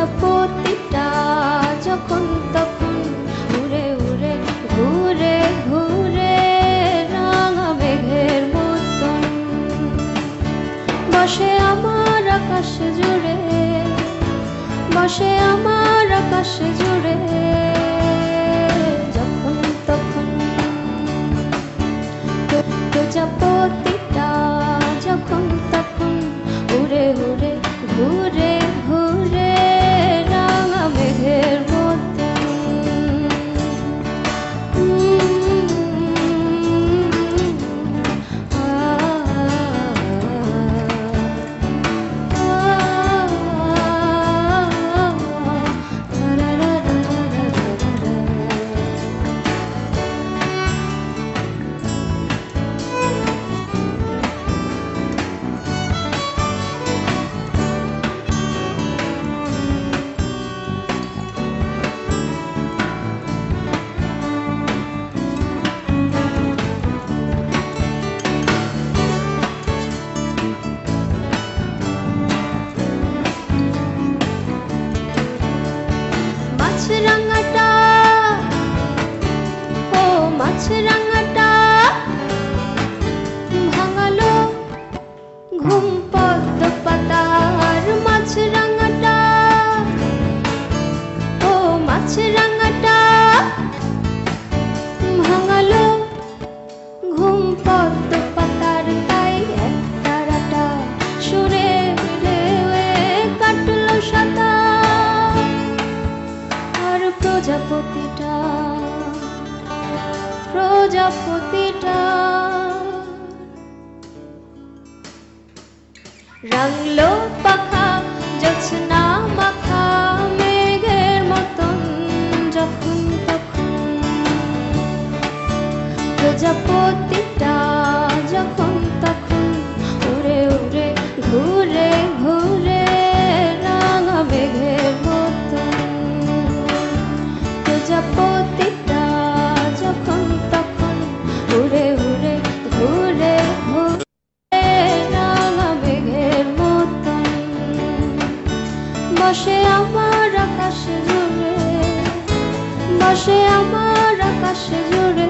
প্রজাপতিটা যখন তখন উড়ে উড়ে, ঘুরে ঘুরে রাঙা মতন। বসে আমার আকাশ জুড়ে আমার জুড়ে যখন তখন। প্রজাপতিটা যখন তখন উড়ে উড়ে, ঘুরে 次让 প্রতিটা রাংলো পাখা জোছনা মাখা মেঘের মতন যখন তখন। প্রজাপতিটা বসে আমার আকাশে জুড়ে বসে আমার আকাশে জুড়ে